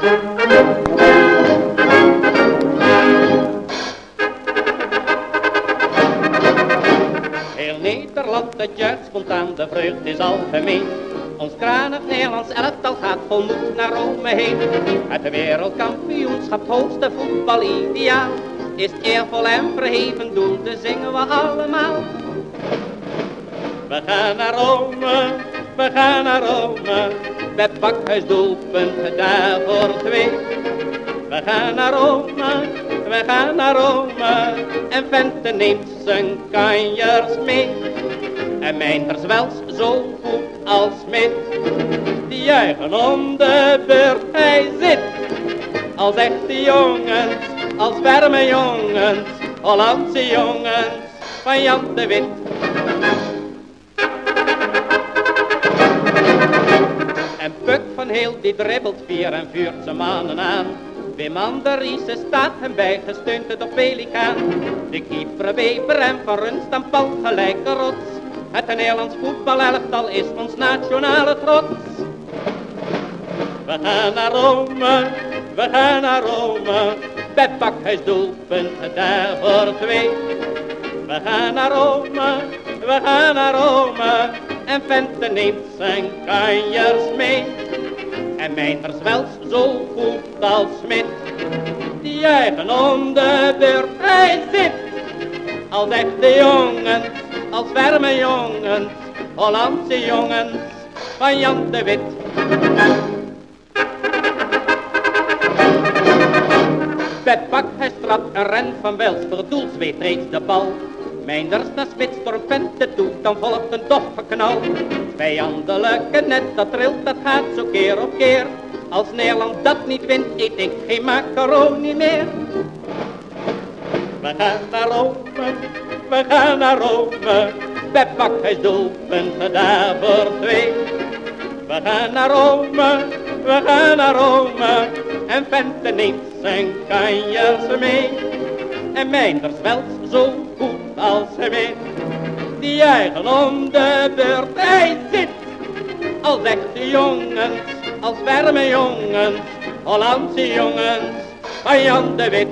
Heel Nederland, het juicht spontaan, de vreugd is algemeen. Ons kranig Nederlands elftal gaat vol moed naar Rome heen. Het wereldkampioenschap, hoogste voetbalideaal. Is eervol en verheven doel, te zingen we allemaal. We gaan naar Rome, we gaan naar Rome. Doelpunt daar voor twee. We gaan naar Rome, we gaan naar Rome. En Vente neemt zijn kanjers mee. En mijn verzwels zo goed als mit. Die juichen om de beurt, hij zit. Als echte jongens, als warme jongens. Hollandse jongens van Jan de Wit. Heel die dribbelt vier en vuurt zijn mannen aan. Wim Anderiese staat hem bij, gesteund door Pelikaan. De keeper Weber en Van Runst aan Pal gelijke rots. Het Nederlands voetbalelftal is ons nationale trots. We gaan naar Rome, we gaan naar Rome. Bij pakhuis doelpunt daar voor twee. We gaan naar Rome, we gaan naar Rome. En Vente neemt zijn kanjers mee. En mijn verzwels zo goed als Smit. Die juichen om de beurt, hij zit. Als echte jongens, als warme jongens. Hollandse jongens van Jan de Wit. Bij pak hij strapt een ren van Wels, voor doel zweet reeds de bal. Mijnders naar spits door Vente toe, dan volgt een doffe knal. Vijandelijke net, dat trilt, dat gaat zo keer op keer. Als Nederland dat niet wint, eet ik geen macaroni meer. We gaan naar Rome, we gaan naar Rome. Bij pakhuis doelpunten daar voor twee. We gaan naar Rome, we gaan naar Rome. En Vente neemt zijn kanjers mee. En Mijnders wel zo goed als hij weet. Die juichen om de beurt, hij zit. Als echte jongens, als warme jongens. Hollandse jongens van Jan de Wit.